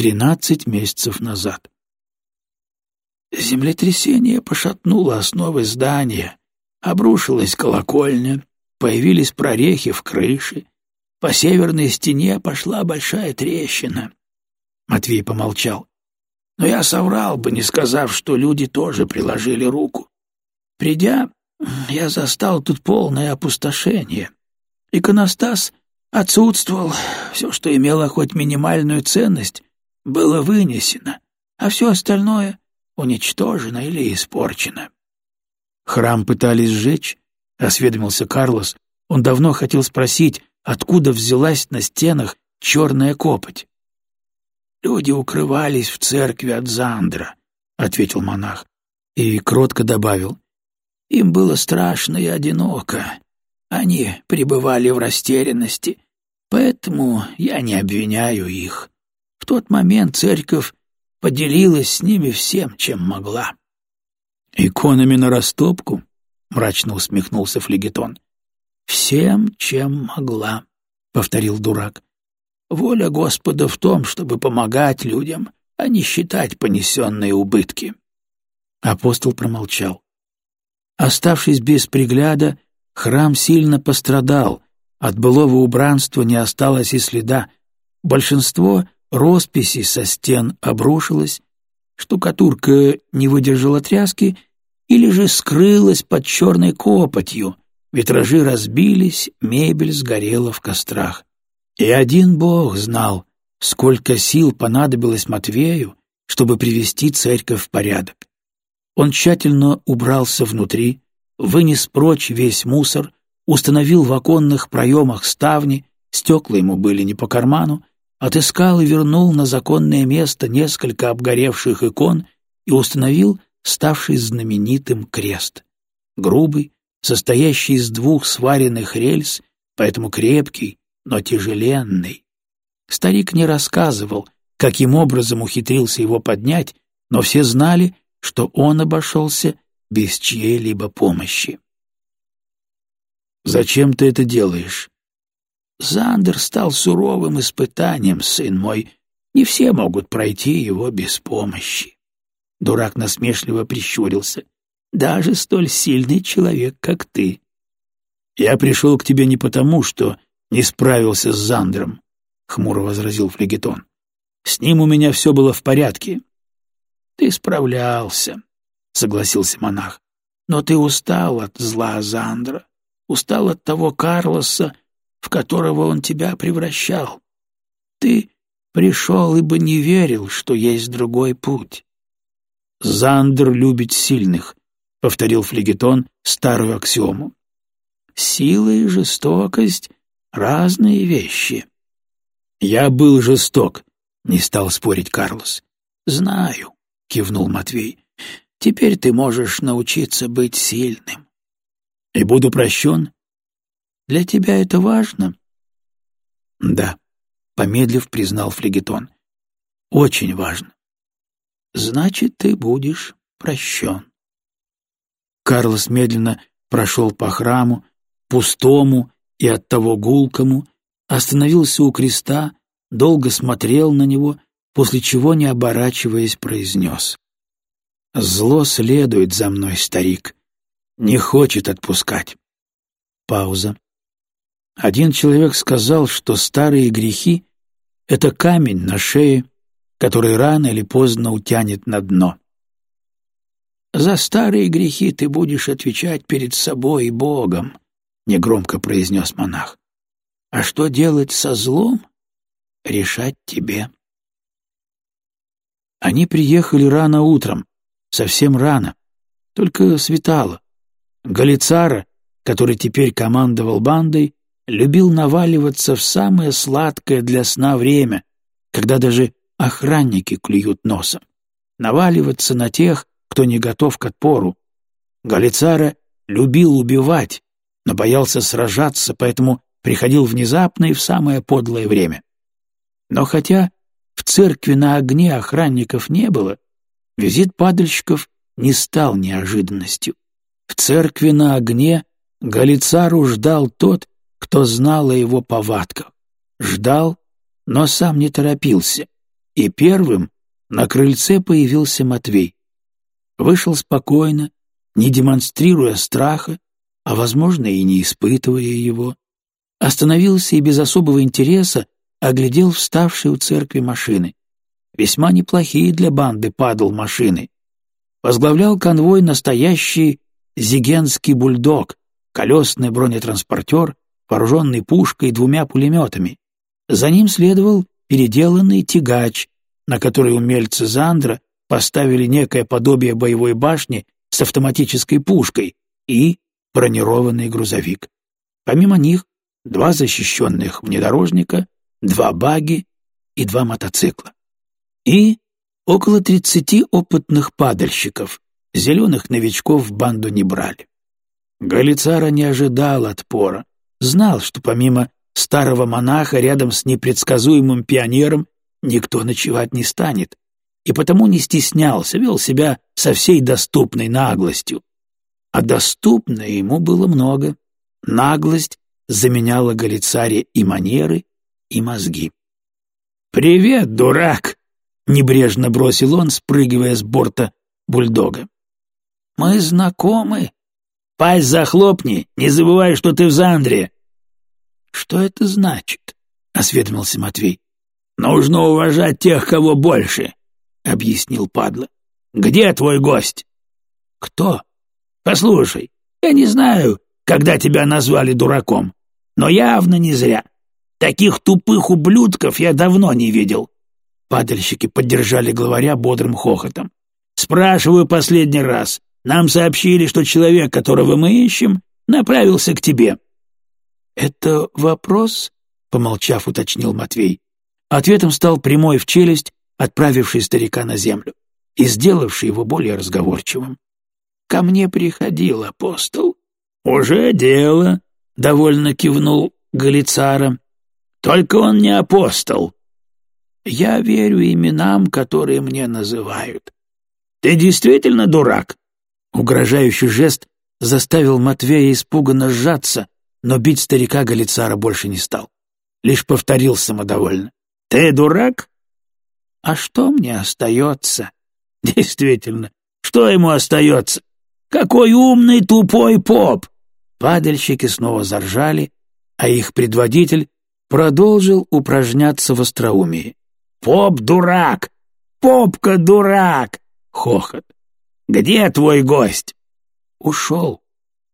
тринадцать месяцев назад. Землетрясение пошатнуло основы здания, обрушилась колокольня, появились прорехи в крыше, по северной стене пошла большая трещина. Матвей помолчал. Но я соврал бы, не сказав, что люди тоже приложили руку. Придя, я застал тут полное опустошение. Иконостас отсутствовал, все, что имело хоть минимальную ценность, было вынесено, а все остальное уничтожено или испорчено. «Храм пытались сжечь?» — осведомился Карлос. Он давно хотел спросить, откуда взялась на стенах черная копоть. «Люди укрывались в церкви от Зандра», — ответил монах, и кротко добавил. «Им было страшно и одиноко. Они пребывали в растерянности, поэтому я не обвиняю их. В тот момент церковь поделилась с ними всем, чем могла». «Иконами на растопку?» — мрачно усмехнулся флегетон. «Всем, чем могла», — повторил дурак. «Воля Господа в том, чтобы помогать людям, а не считать понесенные убытки». Апостол промолчал. Оставшись без пригляда, храм сильно пострадал, от былого убранства не осталось и следа. Большинство росписей со стен обрушилось, штукатурка не выдержала тряски или же скрылась под черной копотью, витражи разбились, мебель сгорела в кострах. И один бог знал, сколько сил понадобилось Матвею, чтобы привести церковь в порядок. Он тщательно убрался внутри, вынес прочь весь мусор, установил в оконных проемах ставни, стекла ему были не по карману, отыскал и вернул на законное место несколько обгоревших икон и установил ставший знаменитым крест. Грубый, состоящий из двух сваренных рельс, поэтому крепкий, но тяжеленный. Старик не рассказывал, каким образом ухитрился его поднять, но все знали, что он обошелся без чьей-либо помощи. «Зачем ты это делаешь?» Зандер стал суровым испытанием, сын мой. Не все могут пройти его без помощи. Дурак насмешливо прищурился. Даже столь сильный человек, как ты. Я пришел к тебе не потому, что не справился с Зандром, — хмуро возразил Флегетон. С ним у меня все было в порядке. Ты справлялся, — согласился монах. Но ты устал от зла Зандра, устал от того Карлоса, в которого он тебя превращал. Ты пришел, ибо не верил, что есть другой путь. «Зандер любит сильных», — повторил флегетон старую аксиому. «Сила и жестокость — разные вещи». «Я был жесток», — не стал спорить Карлос. «Знаю», — кивнул Матвей. «Теперь ты можешь научиться быть сильным». «И буду прощен?» Для тебя это важно?» «Да», — помедлив признал флегетон. «Очень важно. Значит, ты будешь прощен». Карлос медленно прошел по храму, пустому и оттого гулкому, остановился у креста, долго смотрел на него, после чего, не оборачиваясь, произнес. «Зло следует за мной, старик, не хочет отпускать». Пауза. Один человек сказал, что старые грехи — это камень на шее, который рано или поздно утянет на дно. «За старые грехи ты будешь отвечать перед собой и Богом», — негромко произнес монах. «А что делать со злом? Решать тебе». Они приехали рано утром, совсем рано, только светало. Галицара, который теперь командовал бандой, любил наваливаться в самое сладкое для сна время, когда даже охранники клюют носом. Наваливаться на тех, кто не готов к отпору. Галицара любил убивать, но боялся сражаться, поэтому приходил внезапно и в самое подлое время. Но хотя в церкви на огне охранников не было, визит падальщиков не стал неожиданностью. В церкви на огне Галицару ждал тот, кто знал о его повадках. Ждал, но сам не торопился. и первым на крыльце появился Матвей. Вышел спокойно, не демонстрируя страха, а, возможно, и не испытывая его. Остановился и без особого интереса оглядел вставшие у церкви машины. Весьма неплохие для банды падал машины. Возглавлял конвой настоящий зигенский бульдог, колесный бронетранспортер, вооруженный пушкой и двумя пулеметами. За ним следовал переделанный тягач, на который умельцы Зандра поставили некое подобие боевой башни с автоматической пушкой и бронированный грузовик. Помимо них два защищенных внедорожника, два баги и два мотоцикла. И около тридцати опытных падальщиков, зеленых новичков в банду не брали. Галицара не ожидал отпора, знал, что помимо старого монаха рядом с непредсказуемым пионером никто ночевать не станет, и потому не стеснялся, вел себя со всей доступной наглостью. А доступно ему было много. Наглость заменяла Галицаре и манеры, и мозги. «Привет, дурак!» — небрежно бросил он, спрыгивая с борта бульдога. «Мы знакомы. Пасть захлопни, не забывай, что ты в Зандре». «Что это значит?» — осведомился Матвей. «Нужно уважать тех, кого больше», — объяснил падла. «Где твой гость?» «Кто?» «Послушай, я не знаю, когда тебя назвали дураком, но явно не зря. Таких тупых ублюдков я давно не видел». Падальщики поддержали главаря бодрым хохотом. «Спрашиваю последний раз. Нам сообщили, что человек, которого мы ищем, направился к тебе». «Это вопрос?» — помолчав, уточнил Матвей. Ответом стал прямой в челюсть, отправивший старика на землю и сделавший его более разговорчивым. «Ко мне приходил апостол». «Уже дело», — довольно кивнул Галицара. «Только он не апостол». «Я верю именам, которые мне называют». «Ты действительно дурак?» Угрожающий жест заставил Матвея испуганно сжаться, но бить старика Галицара больше не стал. Лишь повторил самодовольно. «Ты дурак?» «А что мне остается?» «Действительно, что ему остается? Какой умный тупой поп!» Падальщики снова заржали, а их предводитель продолжил упражняться в остроумии. «Поп-дурак! Попка-дурак!» — хохот. «Где твой гость?» «Ушел».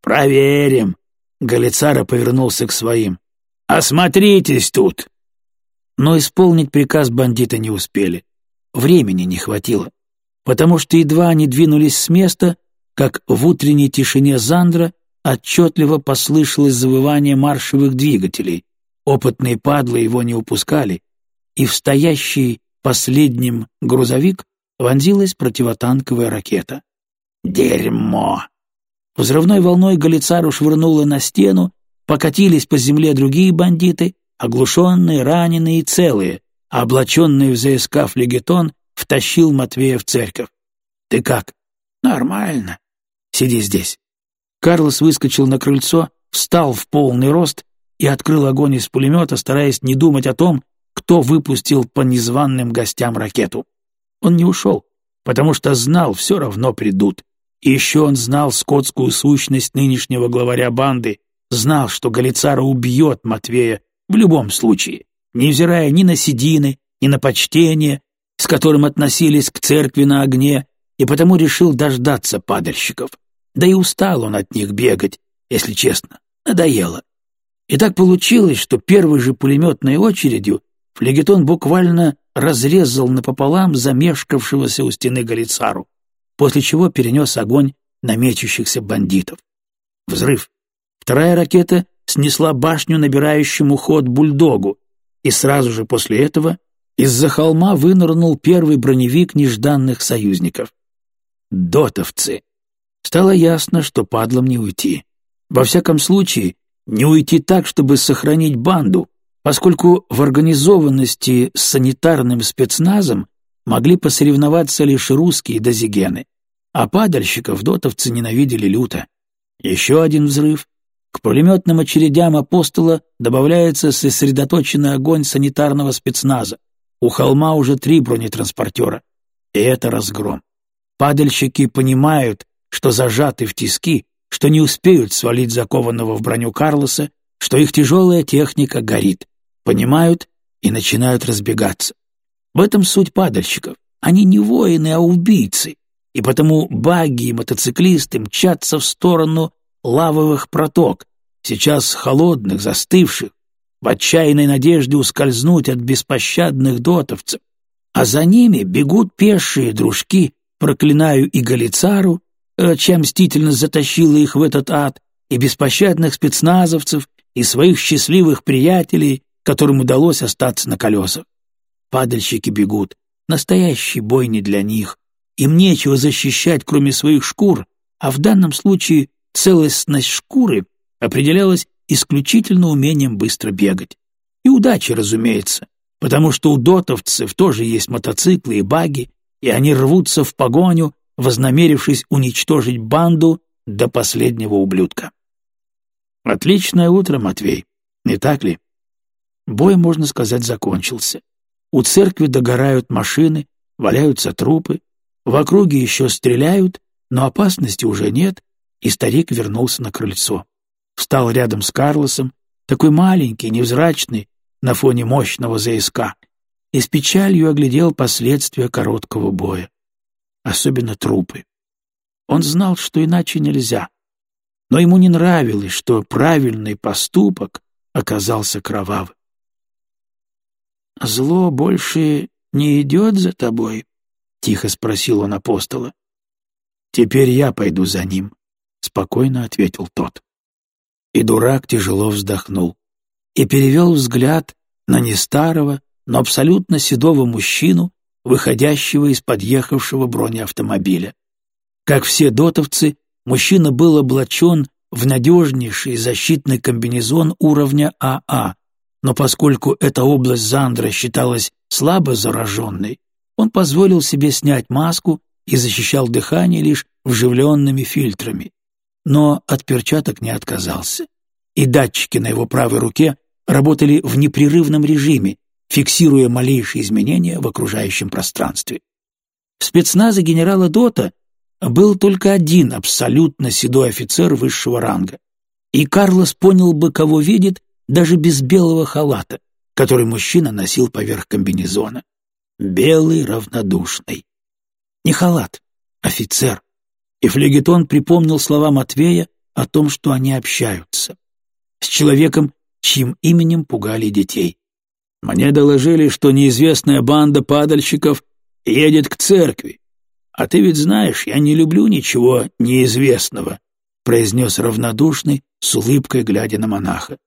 «Проверим». Галицара повернулся к своим. «Осмотритесь тут!» Но исполнить приказ бандиты не успели. Времени не хватило, потому что едва они двинулись с места, как в утренней тишине Зандра отчетливо послышалось завывание маршевых двигателей. Опытные падлы его не упускали, и в стоящий последним грузовик вонзилась противотанковая ракета. «Дерьмо!» Взрывной волной Галицару швырнуло на стену, покатились по земле другие бандиты, оглушенные, раненые и целые, а облаченный в ЗСК флегетон втащил Матвея в церковь. «Ты как?» «Нормально. Сиди здесь». Карлос выскочил на крыльцо, встал в полный рост и открыл огонь из пулемета, стараясь не думать о том, кто выпустил по незваным гостям ракету. Он не ушел, потому что знал, все равно придут. И еще он знал скотскую сущность нынешнего главаря банды, знал, что Галицара убьет Матвея в любом случае, невзирая ни на седины, ни на почтение, с которым относились к церкви на огне, и потому решил дождаться падальщиков. Да и устал он от них бегать, если честно, надоело. И так получилось, что первой же пулеметной очередью флегетон буквально разрезал напополам замешкавшегося у стены Галицару после чего перенес огонь на мечущихся бандитов. Взрыв. Вторая ракета снесла башню набирающему ход бульдогу, и сразу же после этого из-за холма вынырнул первый броневик нежданных союзников. Дотовцы. Стало ясно, что падлом не уйти. Во всяком случае, не уйти так, чтобы сохранить банду, поскольку в организованности с санитарным спецназом могли посоревноваться лишь русские дозигены, а падальщиков дотовцы ненавидели люто. Еще один взрыв. К пулеметным очередям апостола добавляется сосредоточенный огонь санитарного спецназа. У холма уже три бронетранспортера. И это разгром. Падальщики понимают, что зажаты в тиски, что не успеют свалить закованного в броню Карлоса, что их тяжелая техника горит. Понимают и начинают разбегаться. В этом суть падальщиков. Они не воины, а убийцы. И потому багги и мотоциклисты мчатся в сторону лавовых проток, сейчас холодных, застывших, в отчаянной надежде ускользнуть от беспощадных дотовцев. А за ними бегут пешие дружки, проклинаю и Галицару, э, чем мстительно затащила их в этот ад, и беспощадных спецназовцев, и своих счастливых приятелей, которым удалось остаться на колесах. Падальщики бегут, настоящий бой не для них, им нечего защищать, кроме своих шкур, а в данном случае целостность шкуры определялась исключительно умением быстро бегать. И удачи, разумеется, потому что у дотовцев тоже есть мотоциклы и баги, и они рвутся в погоню, вознамерившись уничтожить банду до последнего ублюдка. Отличное утро, Матвей, не так ли? Бой, можно сказать, закончился. У церкви догорают машины, валяются трупы, в округе еще стреляют, но опасности уже нет, и старик вернулся на крыльцо. Встал рядом с Карлосом, такой маленький, невзрачный, на фоне мощного ЗСК, и с печалью оглядел последствия короткого боя. Особенно трупы. Он знал, что иначе нельзя, но ему не нравилось, что правильный поступок оказался кровавым. «Зло больше не идет за тобой?» — тихо спросил он апостола. «Теперь я пойду за ним», — спокойно ответил тот. И дурак тяжело вздохнул и перевел взгляд на не старого, но абсолютно седого мужчину, выходящего из подъехавшего бронеавтомобиля. Как все дотовцы, мужчина был облачен в надежнейший защитный комбинезон уровня АА, а, но поскольку эта область Зандра считалась слабо зараженной, он позволил себе снять маску и защищал дыхание лишь вживленными фильтрами. Но от перчаток не отказался. И датчики на его правой руке работали в непрерывном режиме, фиксируя малейшие изменения в окружающем пространстве. В спецназе генерала Дота был только один абсолютно седой офицер высшего ранга, и Карлос понял бы, кого видит, даже без белого халата, который мужчина носил поверх комбинезона. Белый равнодушный. Не халат, офицер. И флегетон припомнил слова Матвея о том, что они общаются. С человеком, чьим именем пугали детей. Мне доложили, что неизвестная банда падальщиков едет к церкви. А ты ведь знаешь, я не люблю ничего неизвестного, произнес равнодушный, с улыбкой глядя на монаха.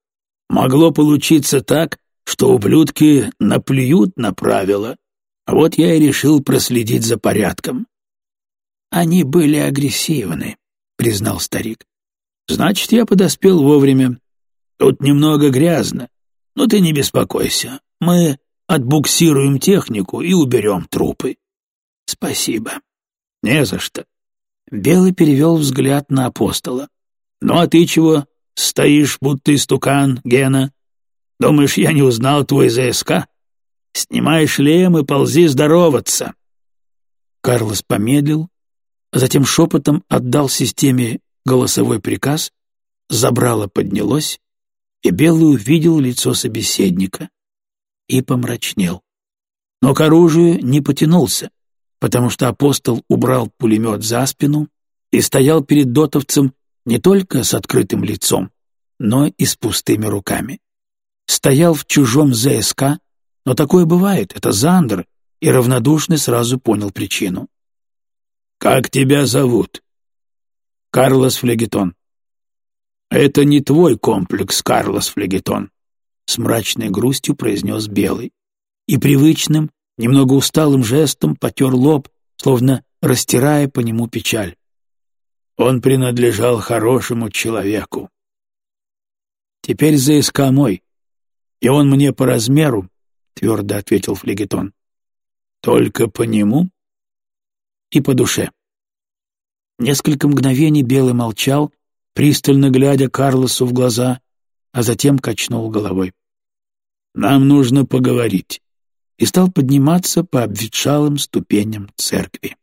Могло получиться так, что ублюдки наплюют на правила, вот я и решил проследить за порядком. Они были агрессивны, признал старик. Значит, я подоспел вовремя. Тут немного грязно, но ты не беспокойся. Мы отбуксируем технику и уберем трупы. Спасибо. Не за что. Белый перевел взгляд на апостола. Ну а ты чего стоишь, будто истукан, Гена? Думаешь, я не узнал твой ЗСК? Снимай шлем и ползи здороваться. Карлос помедлил, а затем шепотом отдал системе голосовой приказ, забрало поднялось, и Белый увидел лицо собеседника и помрачнел. Но к оружию не потянулся, потому что апостол убрал пулемет за спину и стоял перед дотовцем не только с открытым лицом, но и с пустыми руками. Стоял в чужом ЗСК, но такое бывает, это Зандер, и равнодушный сразу понял причину. «Как тебя зовут?» «Карлос Флегетон». «Это не твой комплекс, Карлос Флегетон с мрачной грустью произнес Белый. И привычным, немного усталым жестом потер лоб, словно растирая по нему печаль. Он принадлежал хорошему человеку. Теперь ЗСК мой, и он мне по размеру, — твердо ответил флегетон. Только по нему и по душе. Несколько мгновений Белый молчал, пристально глядя Карлосу в глаза, а затем качнул головой. «Нам нужно поговорить. и стал подниматься по обветшалым ступеням церкви.